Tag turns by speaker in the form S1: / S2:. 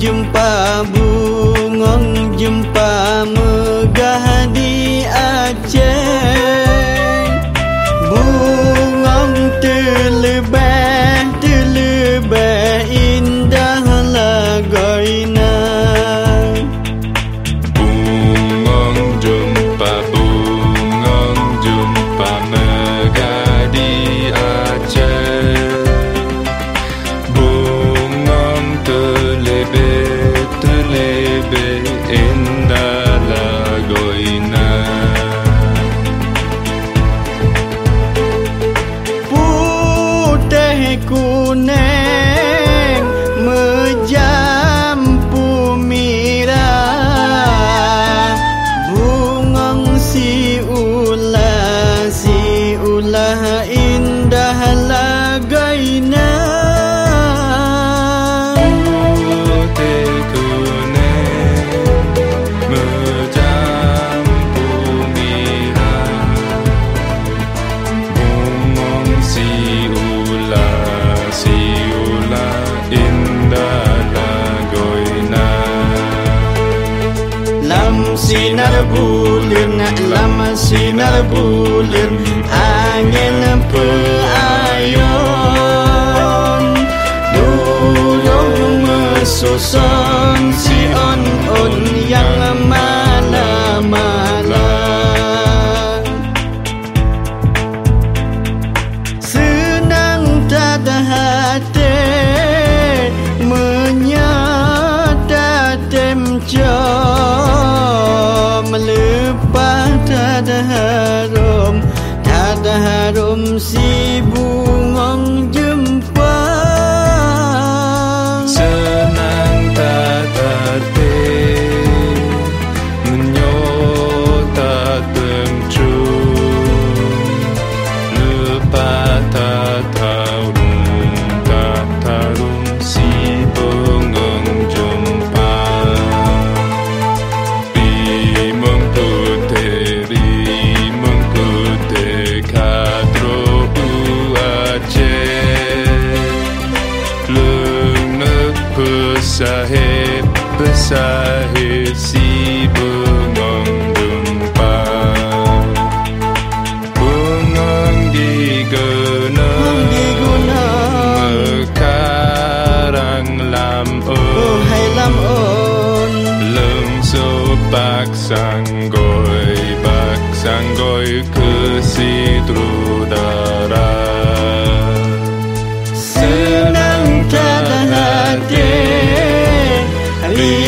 S1: jumpa bu indah indah lagayna Putih tunai mencampur mirah Bungong si ula si ula indah lagayna Lam sinar bulan lam sinar bulan Angin peayon Dulu mesusun si
S2: on-on harum si Pesahit si bengong gempa Bengong digena. Mekarang lam
S1: Oh hai lam on
S2: Lem so bak sanggoy Bak sanggoy ke si trudara
S1: Senang tak hati Limu